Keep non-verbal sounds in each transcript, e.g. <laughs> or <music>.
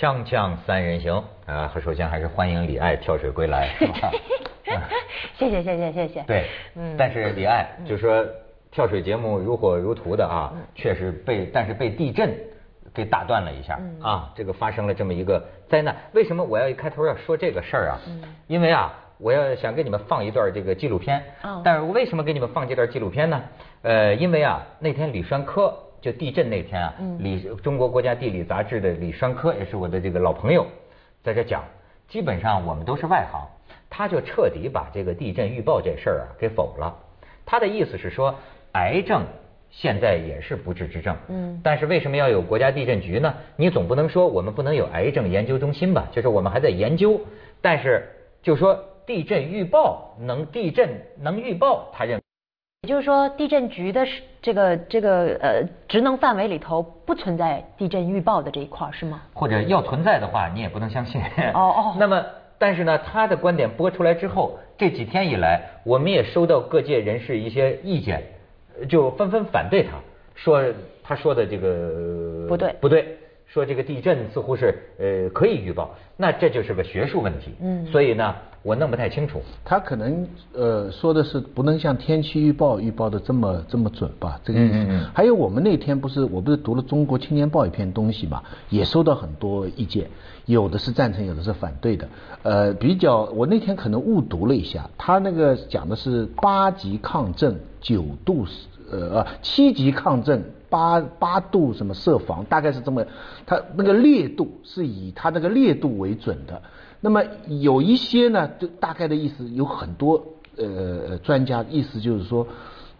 锵锵三人行啊，首先还是欢迎李艾跳水归来？<laughs> 谢谢谢谢谢谢。对，嗯但是李艾就说跳水节目如火如荼的啊，确实被但是被地震给打断了一下啊，这个发生了这么一个灾难。为什么我要一开头要说这个事儿啊？因为啊，我要想给你们放一段这个纪录片。但是我为什么给你们放这段纪录片呢？呃，因为啊，那天李栓科就地震那天啊，李中国国家地理杂志的李栓科也是我的这个老朋友，在这讲，基本上我们都是外行。他就彻底把这个地震预报这事儿啊给否了。他的意思是说，癌症现在也是不治之症。嗯。但是为什么要有国家地震局呢？你总不能说我们不能有癌症研究中心吧？就是我们还在研究。但是就说地震预报能地震能预报，他认为。也就是说，地震局的这个这个呃职能范围里头不存在地震预报的这一块，是吗？或者要存在的话，你也不能相信。哦哦。<laughs> 那么。但是呢，他的观点播出来之后，这几天以来，我们也收到各界人士一些意见，就纷纷反对他，说他说的这个不对，不对，说这个地震似乎是呃可以预报，那这就是个学术问题。嗯，所以呢。我弄不太清楚，他可能呃说的是不能像天气预报预报的这么这么准吧，这个意思。还有我们那天不是我不是读了《中国青年报》一篇东西嘛，也收到很多意见，有的是赞成，有的是反对的。呃，比较我那天可能误读了一下，他那个讲的是八级抗震九度呃七级抗震八八度什么设防，大概是这么，他那个烈度是以他那个烈度为准的。那么有一些呢，就大概的意思有很多呃专家意思就是说，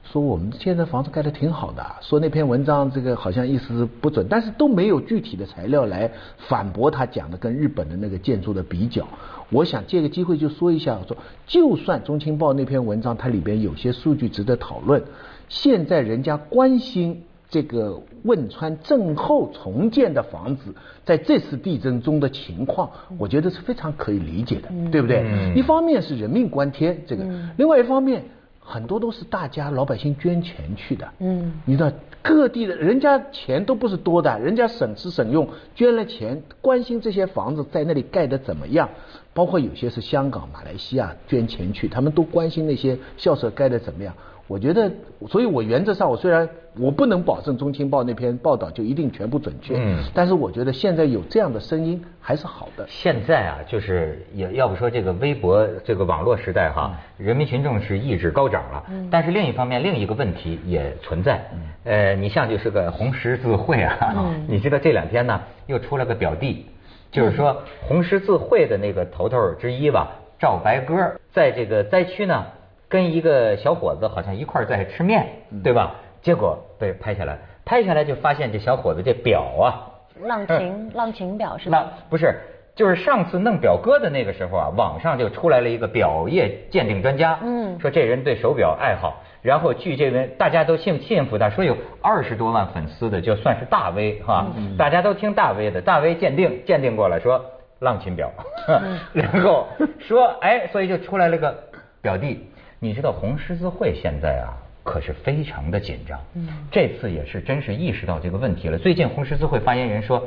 说我们现在房子盖的挺好的，说那篇文章这个好像意思是不准，但是都没有具体的材料来反驳他讲的跟日本的那个建筑的比较。我想借个机会就说一下，说就算中青报那篇文章它里边有些数据值得讨论，现在人家关心。这个汶川震后重建的房子，在这次地震中的情况，我觉得是非常可以理解的，对不对？一方面是人命关天，这个；另外一方面，很多都是大家老百姓捐钱去的。嗯，你知道各地的人家钱都不是多的，人家省吃省用捐了钱，关心这些房子在那里盖的怎么样，包括有些是香港、马来西亚捐钱去，他们都关心那些校舍盖的怎么样。我觉得，所以我原则上，我虽然我不能保证《中青报》那篇报道就一定全部准确，嗯，但是我觉得现在有这样的声音还是好的。现在啊，就是也要不说这个微博这个网络时代哈，人民群众是意志高涨了，嗯，但是另一方面，另一个问题也存在，呃，你像就是个红十字会啊，<laughs> 你知道这两天呢又出了个表弟，就是说红十字会的那个头头之一吧，赵白鸽，在这个灾区呢。跟一个小伙子好像一块在吃面，对吧？结果被拍下来，拍下来就发现这小伙子这表啊，浪琴浪琴表是吧？不是，就是上次弄表哥的那个时候啊，网上就出来了一个表业鉴定专家，嗯，说这人对手表爱好，然后据这位大家都信信服他，说有二十多万粉丝的，就算是大 V 哈，大家都听大 V 的，大 V 鉴定鉴定过了，说浪琴表，<laughs> 然后说哎，所以就出来了个表弟。你知道红十字会现在啊，可是非常的紧张。嗯，这次也是真是意识到这个问题了。最近红十字会发言人说，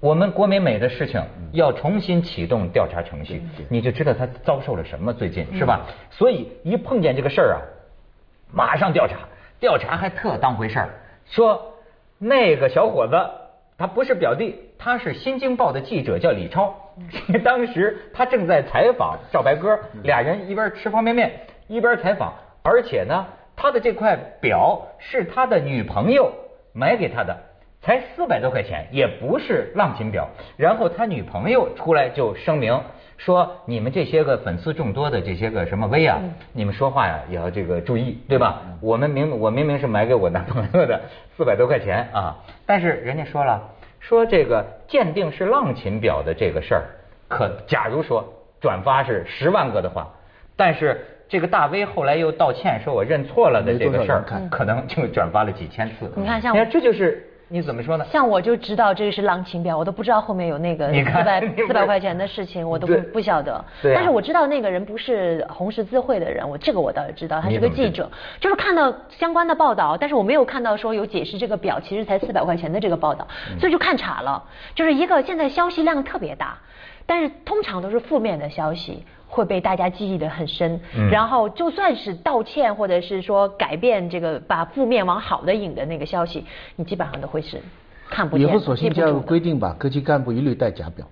我们国美美的事情要重新启动调查程序，你就知道他遭受了什么。最近是吧？所以一碰见这个事儿啊，马上调查，调查还特当回事儿，说那个小伙子他不是表弟，他是新京报的记者，叫李超。<laughs> 当时他正在采访赵白鸽，俩人一边吃方便面。一边采访，而且呢，他的这块表是他的女朋友买给他的，才四百多块钱，也不是浪琴表。然后他女朋友出来就声明说：“你们这些个粉丝众多的这些个什么威啊，你们说话呀也要这个注意，对吧？我们明我明明是买给我男朋友的 <laughs> 四百多块钱啊，但是人家说了，说这个鉴定是浪琴表的这个事儿，可假如说转发是十万个的话，但是。这个大 V 后来又道歉，说我认错了的这个事儿，可能就转发了几千次。你看，像你看，这就是你怎么说呢？像我就知道这个是浪琴表，我都不知道后面有那个四百四百块钱的事情，我都不不晓得。对。但是我知道那个人不是红十字会的人，我这个我倒是知道，他是个记者，就是看到相关的报道，但是我没有看到说有解释这个表其实才四百块钱的这个报道，所以就看岔了。就是一个现在消息量特别大，但是通常都是负面的消息。会被大家记忆的很深，然后就算是道歉或者是说改变这个把负面往好的引的那个消息，你基本上都会是看不见。以后索性就规定吧，科级干部一律戴假表，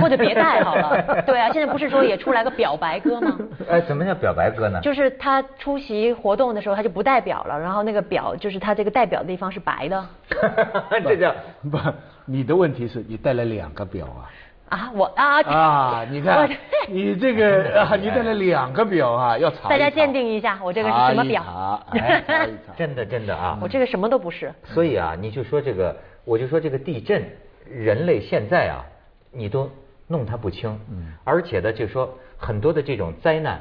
或者别戴好了。<laughs> 对啊，现在不是说也出来个表白哥吗？哎，怎么叫表白哥呢？就是他出席活动的时候他就不戴表了，然后那个表就是他这个戴表的地方是白的。<laughs> <laughs> 这叫不？你的问题是你戴了两个表啊。啊，我啊啊！你看，你这个 <laughs> 啊，你带了两个表啊，要查大家鉴定一下，我这个是什么表？查一查，<laughs> 真的真的啊！我这个什么都不是。所以啊，你就说这个，我就说这个地震，人类现在啊，你都弄它不清。嗯。而且呢，就说很多的这种灾难，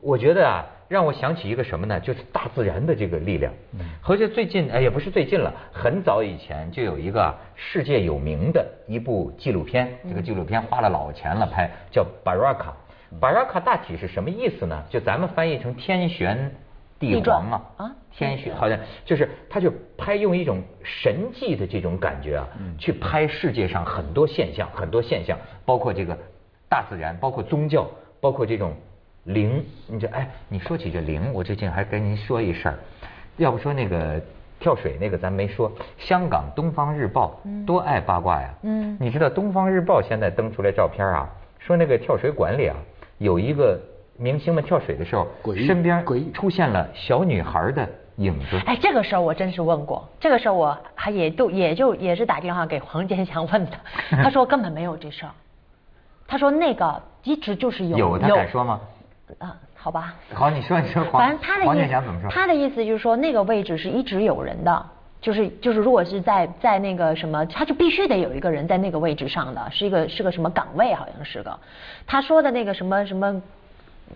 我觉得啊。让我想起一个什么呢？就是大自然的这个力量。嗯而且最近，哎，也不是最近了，很早以前就有一个世界有名的一部纪录片。这个纪录片花了老钱了拍，叫《巴拉卡》。巴拉卡大体是什么意思呢？就咱们翻译成天旋地黄嘛，啊，天旋好像就是他就拍用一种神迹的这种感觉啊，去拍世界上很多现象，很多现象，包括这个大自然，包括宗教，包括这种。灵，你这哎，你说起这灵，我最近还跟您说一事儿。要不说那个跳水那个咱没说，香港《东方日报》多爱八卦呀。嗯。你知道《东方日报》现在登出来照片啊，说那个跳水馆里啊，有一个明星们跳水的时候，身边出现了小女孩的影子。哎，这个事儿我真是问过，这个事儿我还也都也就也是打电话给黄健翔问的，<laughs> 他说根本没有这事儿，他说那个一直就是有。有他敢说吗？啊，好吧。好，你说你说。反正他的意思，他的意思就是说，那个位置是一直有人的，就是就是，如果是在在那个什么，他就必须得有一个人在那个位置上的，是一个是个什么岗位，好像是个。他说的那个什么什么，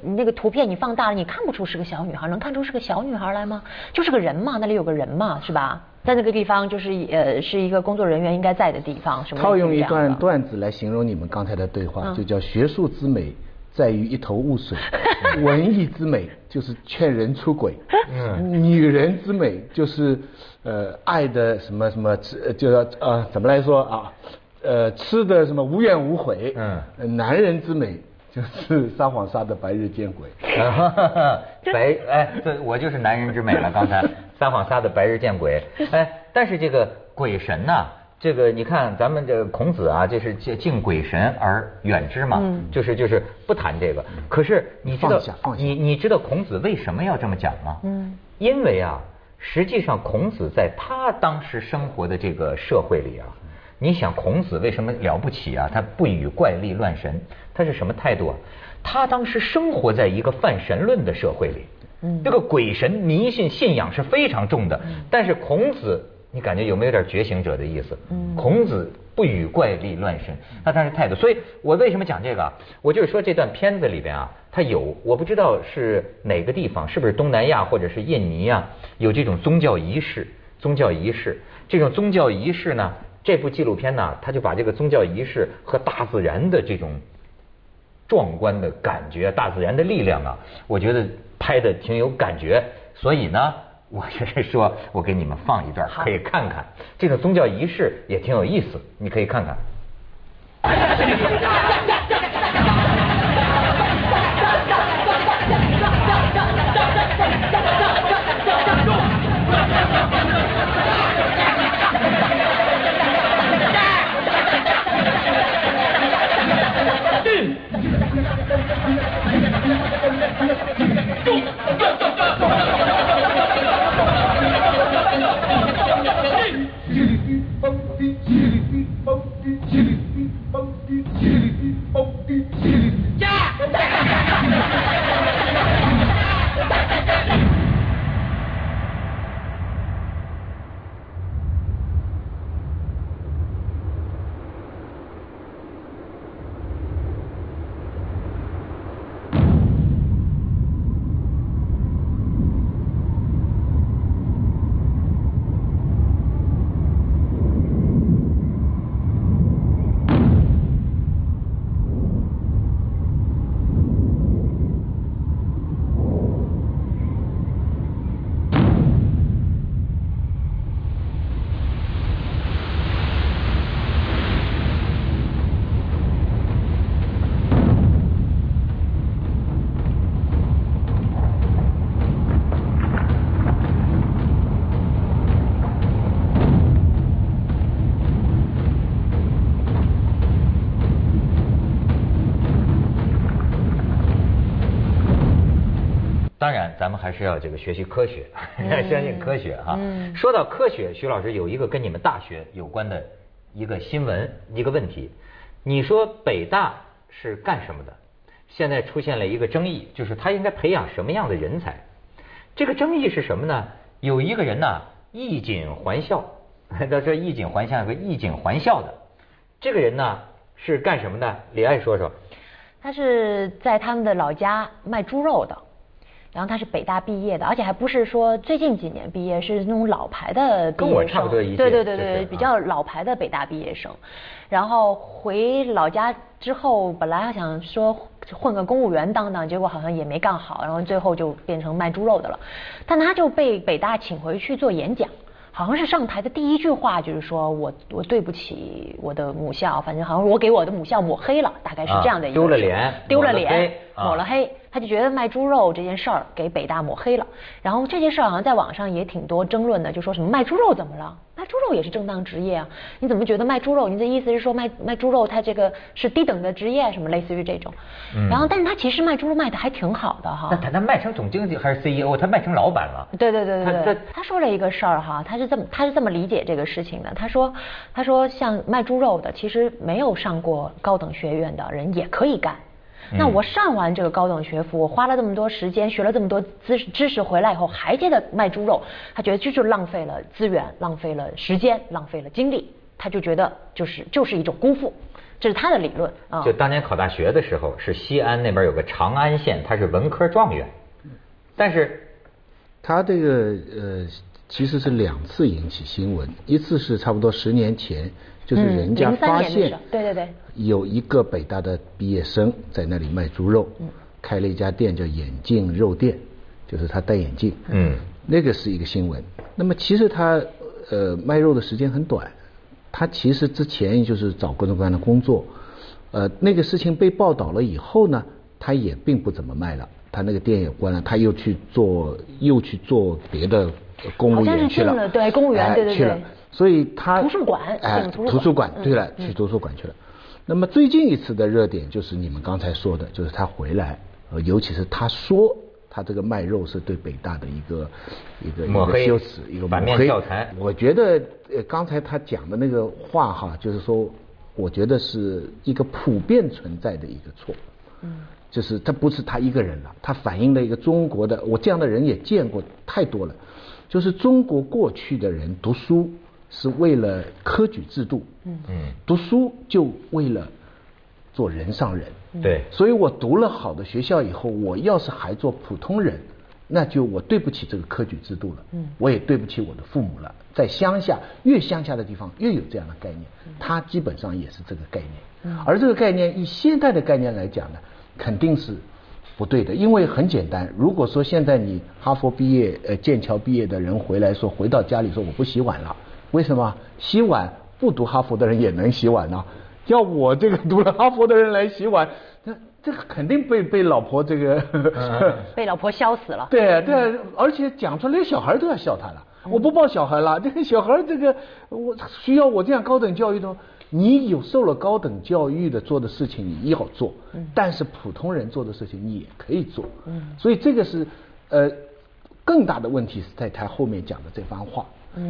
那个图片你放大了，你看不出是个小女孩，能看出是个小女孩来吗？就是个人嘛，那里有个人嘛，是吧？在那个地方，就是呃，是一个工作人员应该在的地方，什么？套用一段段子来形容你们刚才的对话，就叫学术之美。在于一头雾水，<laughs> 文艺之美就是劝人出轨，<laughs> 女人之美就是呃爱的什么什么吃，就要呃怎么来说啊，呃吃的什么无怨无悔，嗯，男人之美就是撒谎撒的白日见鬼，<laughs> 白哎，这我就是男人之美了，刚才。撒谎撒的白日见鬼，哎，但是这个鬼神呐。这个你看，咱们这孔子啊，就是敬鬼神而远之嘛，就是就是不谈这个。可是你知道，你你知道孔子为什么要这么讲吗？嗯，因为啊，实际上孔子在他当时生活的这个社会里啊，你想孔子为什么了不起啊？他不与怪力乱神，他是什么态度啊？他当时生活在一个泛神论的社会里，嗯，这个鬼神迷信信仰是非常重的。但是孔子。你感觉有没有点觉醒者的意思？孔子不与怪力乱神，那他是态度。所以我为什么讲这个？我就是说这段片子里边啊，它有我不知道是哪个地方，是不是东南亚或者是印尼啊，有这种宗教仪式。宗教仪式，这种宗教仪式呢，这部纪录片呢，他就把这个宗教仪式和大自然的这种壮观的感觉、大自然的力量啊，我觉得拍的挺有感觉。所以呢。我是说，我给你们放一段，可以看看这个宗教仪式也挺有意思，你可以看看。<laughs> 咱们还是要这个学习科学，要 <laughs> 相信科学哈。说到科学，徐老师有一个跟你们大学有关的一个新闻，一个问题。你说北大是干什么的？现在出现了一个争议，就是他应该培养什么样的人才？这个争议是什么呢？有一个人呢，衣锦还校，<laughs> 他说衣锦还乡，有个衣锦还校的。这个人呢是干什么的？李爱说说。他是在他们的老家卖猪肉的，然后他是北大毕业的，而且还不是说最近几年毕业，是那种老牌的毕业生。跟我差不多一对对对对，比较老牌的北大毕业生。然后回老家之后，本来还想说混个公务员当当，结果好像也没干好，然后最后就变成卖猪肉的了。但他就被北大请回去做演讲。好像是上台的第一句话就是说我我对不起我的母校，反正好像我给我的母校抹黑了，大概是这样的一个丢了脸，丢了脸，抹了黑。他就觉得卖猪肉这件事儿给北大抹黑了，然后这件事儿好像在网上也挺多争论的，就说什么卖猪肉怎么了？卖猪肉也是正当职业啊！你怎么觉得卖猪肉？你的意思是说卖卖猪肉它这个是低等的职业，什么类似于这种？然后，但是他其实卖猪肉卖的还挺好的哈。那他他卖成总经理还是 CEO？他卖成老板了？对对对对对。他说了一个事儿哈，他是这么他是这么理解这个事情的。他说他说像卖猪肉的，其实没有上过高等学院的人也可以干。那我上完这个高等学府，我花了这么多时间，学了这么多知知识回来以后，还接着卖猪肉，他觉得这就浪费了资源，浪费了时间，浪费了精力，他就觉得就是就是一种辜负，这是他的理论啊。就当年考大学的时候，是西安那边有个长安县，他是文科状元，但是他这个呃其实是两次引起新闻，一次是差不多十年前。就是人家发现，对对对，有一个北大的毕业生在那里卖猪肉，开了一家店叫眼镜肉店，就是他戴眼镜，嗯，那个是一个新闻。那么其实他呃卖肉的时间很短，他其实之前就是找各种各样的工作，呃那个事情被报道了以后呢，他也并不怎么卖了，他那个店也关了，他又去做又去做别的公务员去了，对公务员对对对。所以他图书馆哎，图书馆对了，去图书馆去了。那么最近一次的热点就是你们刚才说的，就是他回来，呃，尤其是他说他这个卖肉是对北大的一个一个抹黑羞耻，一个反面教材。我觉得呃，刚才他讲的那个话哈，就是说，我觉得是一个普遍存在的一个错。嗯，就是他不是他一个人了，他反映了一个中国的，我这样的人也见过太多了，就是中国过去的人读书。是为了科举制度，嗯。嗯，读书就为了做人上人，对，所以我读了好的学校以后，我要是还做普通人，那就我对不起这个科举制度了，嗯，我也对不起我的父母了。在乡下，越乡下的地方越有这样的概念，它基本上也是这个概念，嗯。而这个概念以现代的概念来讲呢，肯定是不对的，因为很简单，如果说现在你哈佛毕业、呃剑桥毕业的人回来说，回到家里说我不洗碗了。为什么洗碗不读哈佛的人也能洗碗呢？要我这个读了哈佛的人来洗碗，<laughs> 那这个肯定被被老婆这个 <laughs> 被老婆笑死了。对对，而且讲出来连小孩都要笑他了。我不抱小孩了，<laughs> 这个小孩这个我需要我这样高等教育的，你有受了高等教育的做的事情你要做，但是普通人做的事情你也可以做。所以这个是呃更大的问题是在他后面讲的这番话。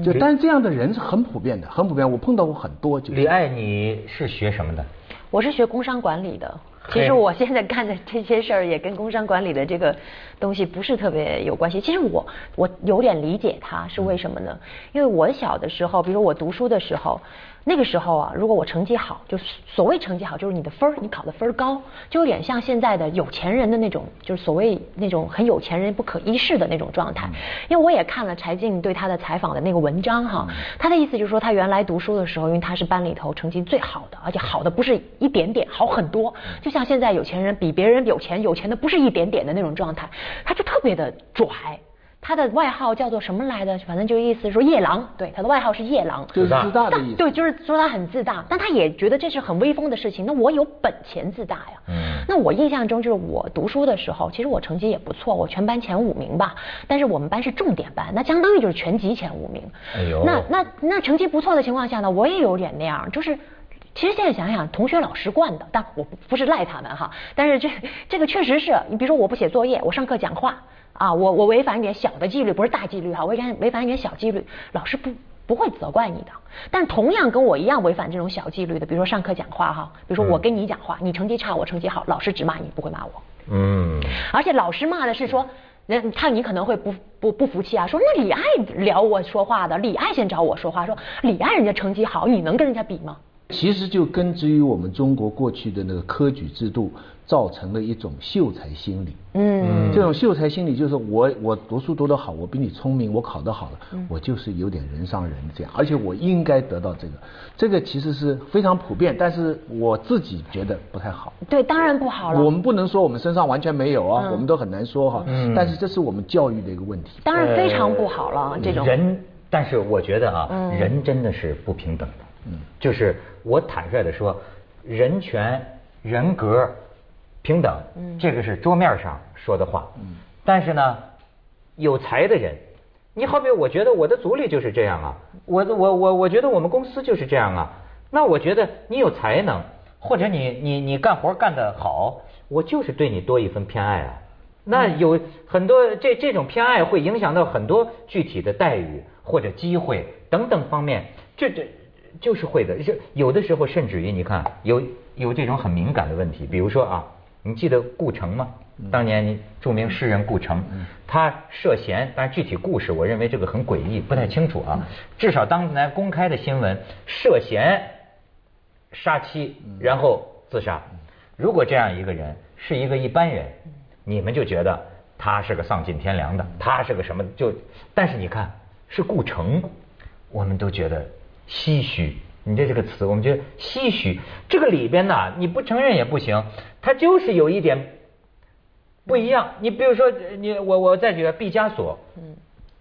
就但是这样的人是很普遍的，很普遍，我碰到过很多。就李爱，你是学什么的？我是学工商管理的。其实我现在干的这些事儿也跟工商管理的这个东西不是特别有关系。其实我我有点理解他是为什么呢？因为我小的时候，比如我读书的时候。那个时候啊，如果我成绩好，就是所谓成绩好，就是你的分儿，你考的分儿高，就有点像现在的有钱人的那种，就是所谓那种很有钱人不可一世的那种状态。因为我也看了柴静对他的采访的那个文章哈，他的意思就是说，他原来读书的时候，因为他是班里头成绩最好的，而且好的不是一点点，好很多。就像现在有钱人比别人有钱，有钱的不是一点点的那种状态，他就特别的拽。他的外号叫做什么来的？反正就意思说夜郎，对，他的外号是夜郎，就是自大的意思。对，就是说他很自大，但他也觉得这是很威风的事情。那我有本钱自大呀。嗯。那我印象中就是我读书的时候，其实我成绩也不错，我全班前五名吧。但是我们班是重点班，那相当于就是全级前五名。哎呦。那那那成绩不错的情况下呢，我也有点那样，就是。其实现在想想，同学老师惯的，但我不不是赖他们哈，但是这这个确实是你，比如说我不写作业，我上课讲话啊，我我违反一点小的纪律，不是大纪律哈，违反违反一点小纪律，老师不不会责怪你的。但同样跟我一样违反这种小纪律的，比如说上课讲话哈，比如说我跟你讲话，你成绩差，我成绩好，老师只骂你，不会骂我。嗯。而且老师骂的是说，那他你可能会不不不服气啊，说那李艾聊我说话的，李艾先找我说话，说李艾人家成绩好，你能跟人家比吗？其实就根植于我们中国过去的那个科举制度，造成了一种秀才心理。嗯，这种秀才心理就是我我读书读得好，我比你聪明，我考得好了，我就是有点人上人这样，而且我应该得到这个。这个其实是非常普遍，但是我自己觉得不太好。对，当然不好了。我们不能说我们身上完全没有啊，我们都很难说哈。嗯。但是这是我们教育的一个问题。当然非常不好了，这种人。但是我觉得啊，人真的是不平等的。嗯。就是。我坦率的说，人权、人格、平等，这个是桌面上说的话。但是呢，有才的人，你好比我觉得我的组里就是这样啊，我我我我觉得我们公司就是这样啊。那我觉得你有才能，或者你你你干活干得好，我就是对你多一份偏爱啊。那有很多这这种偏爱会影响到很多具体的待遇或者机会等等方面，这这。就是会的，就有的时候甚至于你看有有这种很敏感的问题，比如说啊，你记得顾城吗？当年著名诗人顾城，他涉嫌，但是具体故事我认为这个很诡异，不太清楚啊。至少当年公开的新闻涉嫌杀妻，然后自杀。如果这样一个人是一个一般人，你们就觉得他是个丧尽天良的，他是个什么就？但是你看是顾城，我们都觉得。唏嘘，你这这个词，我们觉得唏嘘。这个里边呢，你不承认也不行，它就是有一点不一样。你比如说，你我我再举个毕加索，嗯，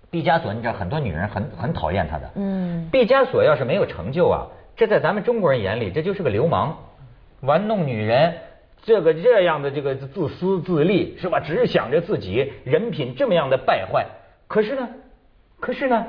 毕加索，你知道很多女人很很讨厌他的，嗯，毕加索要是没有成就啊，这在咱们中国人眼里这就是个流氓，玩弄女人，这个这样的这个自私自利是吧？只想着自己，人品这么样的败坏。可是呢，可是呢，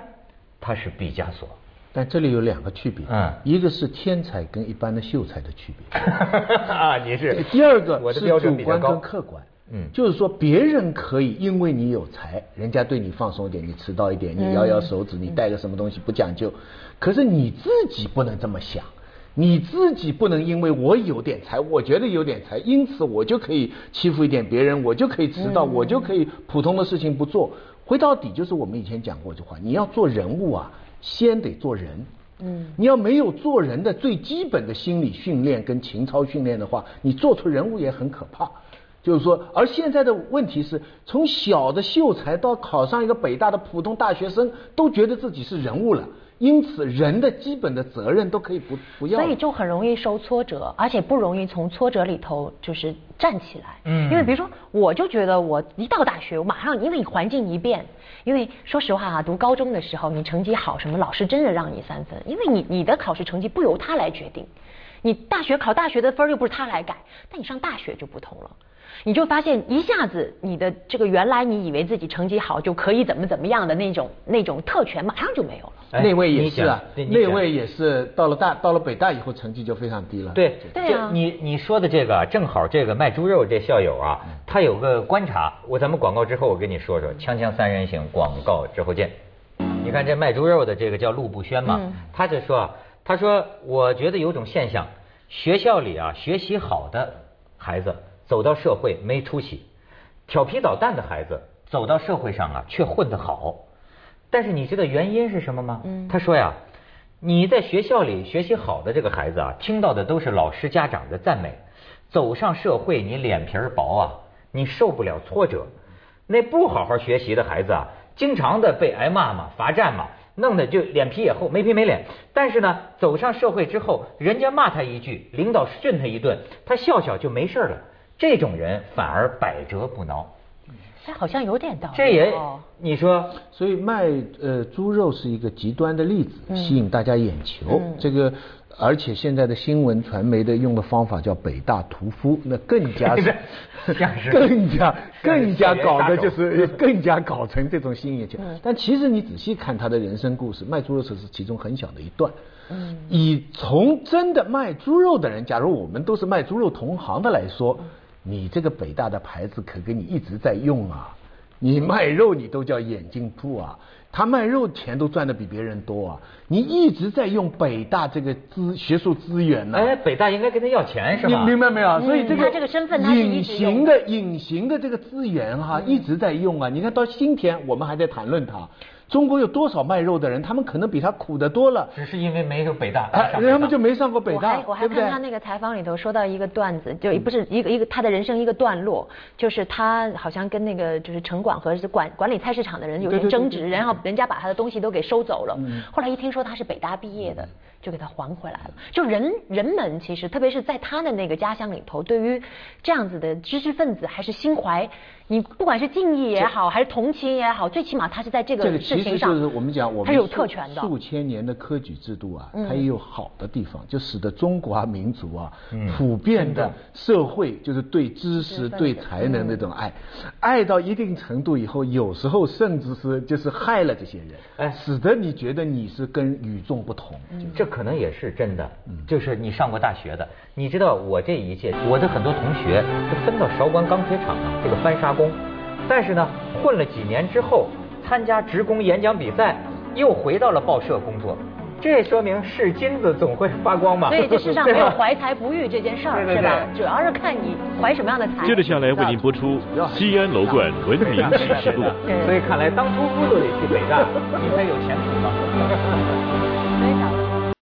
他是毕加索。但这里有两个区别，嗯，一个是天才跟一般的秀才的区别，<laughs> 啊，你是第二个是主观跟客观，嗯，就是说别人可以因为你有才，人家对你放松一点，你迟到一点，你摇摇手指，你带个什么东西不讲究，可是你自己不能这么想，你自己不能因为我有点才，我觉得有点才，因此我就可以欺负一点别人，我就可以迟到，我就可以普通的事情不做，回到底就是我们以前讲过一句话，你要做人物啊。先得做人，嗯，你要没有做人的最基本的心理训练跟情操训练的话，你做出人物也很可怕。就是说，而现在的问题是从小的秀才到考上一个北大的普通大学生，都觉得自己是人物了。因此，人的基本的责任都可以不不要，所以就很容易受挫折，而且不容易从挫折里头就是站起来。嗯，因为比如说，我就觉得我一到大学，我马上因为你环境一变，因为说实话啊，读高中的时候你成绩好，什么老师真的让你三分，因为你你的考试成绩不由他来决定，你大学考大学的分又不是他来改，但你上大学就不同了。你就发现一下子，你的这个原来你以为自己成绩好就可以怎么怎么样的那种那种特权，马上就没有了。那位也是啊，那位也是到了大到了北大以后成绩就非常低了。对，对啊。你你说的这个正好，这个卖猪肉这校友啊，他有个观察。我咱们广告之后我跟你说说，锵锵三人行广告之后见。你看这卖猪肉的这个叫陆步轩嘛，他就说，他说我觉得有种现象，学校里啊学习好的孩子。走到社会没出息，调皮捣蛋的孩子走到社会上啊却混得好，但是你知道原因是什么吗？他说呀，你在学校里学习好的这个孩子啊，听到的都是老师家长的赞美，走上社会你脸皮薄啊，你受不了挫折。那不好好学习的孩子啊，经常的被挨骂嘛，罚站嘛，弄得就脸皮也厚，没皮没脸。但是呢，走上社会之后，人家骂他一句，领导训他一顿，他笑笑就没事了。这种人反而百折不挠，哎，好像有点道理。这也你说，所以卖呃猪肉是一个极端的例子，吸引大家眼球。这个而且现在的新闻传媒的用的方法叫北大屠夫，那更加 <laughs> 是更加 <laughs> 更加搞的就是 <laughs> 更加搞成这种吸引眼球。但其实你仔细看他的人生故事，卖猪肉只是其中很小的一段。嗯，以从真的卖猪肉的人，假如我们都是卖猪肉同行的来说，你这个北大的牌子可给你一直在用啊，你卖肉你都叫眼镜铺啊。他卖肉钱都赚的比别人多啊！你一直在用北大这个资学术资源呢？哎，北大应该跟他要钱是吧？你明白没有？所以这个这个身份隐形的隐形的这个资源哈，一直在用啊！你看到今天我们还在谈论它。中国有多少卖肉的人？他们可能比他苦的多了。只是因为没有北大，他们就没上过北大。我还我还看他那个采访里头说到一个段子，就不是一个一个他的人生一个段落，就是他好像跟那个就是城管和管管理菜市场的人有点争执，然后人家把他的东西都给收走了。后来一听说他是北大毕业的，就给他还回来了。就人人们其实特别是在他的那个家乡里头，对于这样子的知识分子还是心怀。你不管是敬意也好，还是同情也好，最起码他是在这个事情上，就是我们讲我们他有特权的。数千年的科举制度啊，它也有好的地方，就使得中华民族啊，普遍的社会就是对知识、对才能那种爱，爱到一定程度以后，有时候甚至是就是害了这些人，哎，使得你觉得你是跟与众不同。这可能也是真的，就是你上过大学的，你知道我这一届，我的很多同学都分到韶关钢铁厂啊，这个翻砂。工，但是呢，混了几年之后，参加职工演讲比赛，又回到了报社工作。这说明是金子总会发光嘛。所以这世上没有 <laughs> 怀才不遇这件事儿，是吧？主要是看你怀什么样的才。接着下来为您播出《西安楼冠文明启示录》。所以看来当屠夫都得去北大，你才有前途嘛。